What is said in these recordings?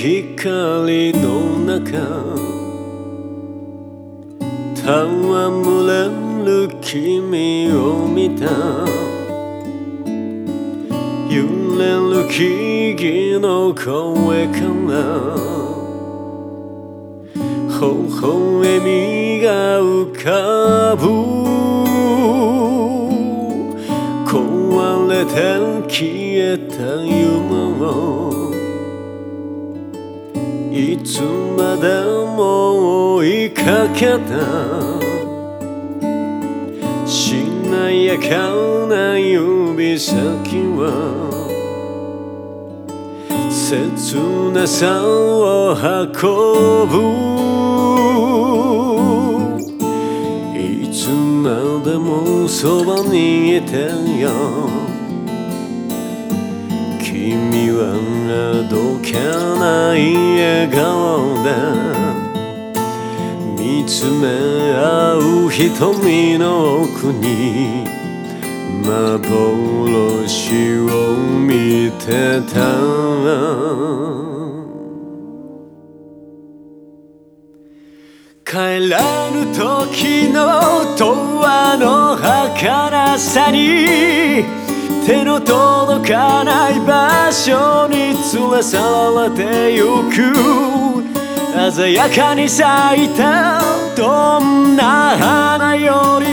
光の中戯れる君を見た。揺れる木々の声から微笑みが浮かぶ。壊れて消えた夢つまでも追いかけた。しなやかな指先は切なさを運ぶ。いつまでもそばにいてよ。君はあどけない笑顔で見つめ合う瞳の奥に幻を見てた。帰らぬ時の永遠の儚さに手の届かない場所に連れ去られてゆく。鮮やかに咲いた。どんな花より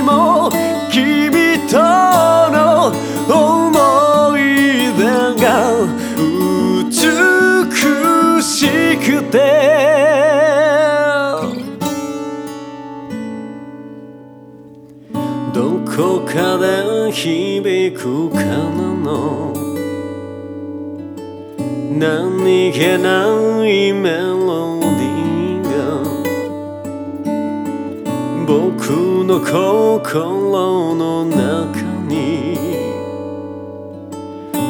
響くからの？何気ないメロディーが僕の心の中に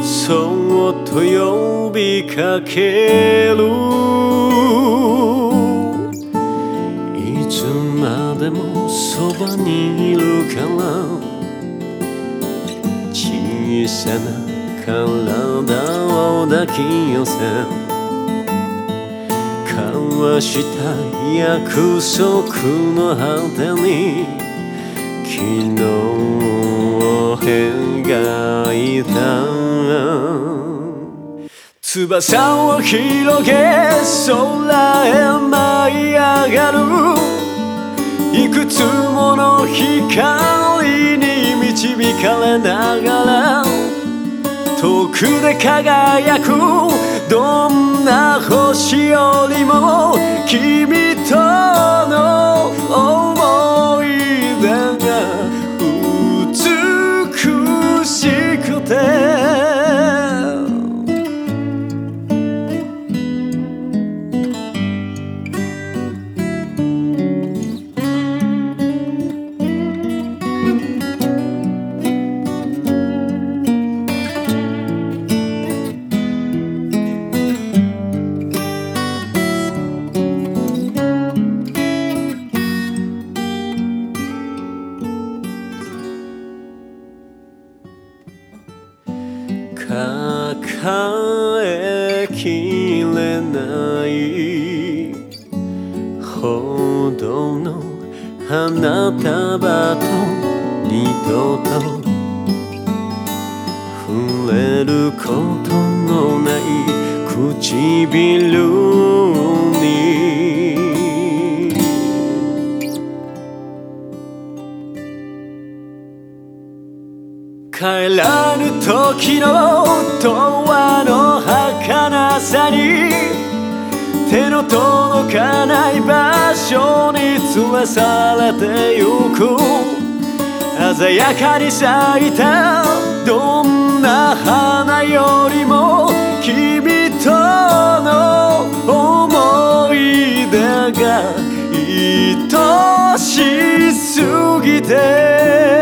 そっと呼びかける。いつまでもそばにいるからさな体を抱き寄せ交わした約束の果てに昨日を描いた翼を広げ空へ舞い上がるいくつもの光に導かれながら遠くで輝く。どんな星よりも君れないほどの花束と二度と触れることのない唇に。帰らぬ時の永遠のさに手の届かない場所に連れ去れてゆく。鮮やかに咲いたどんな花よりも君との思い出が愛しすぎて。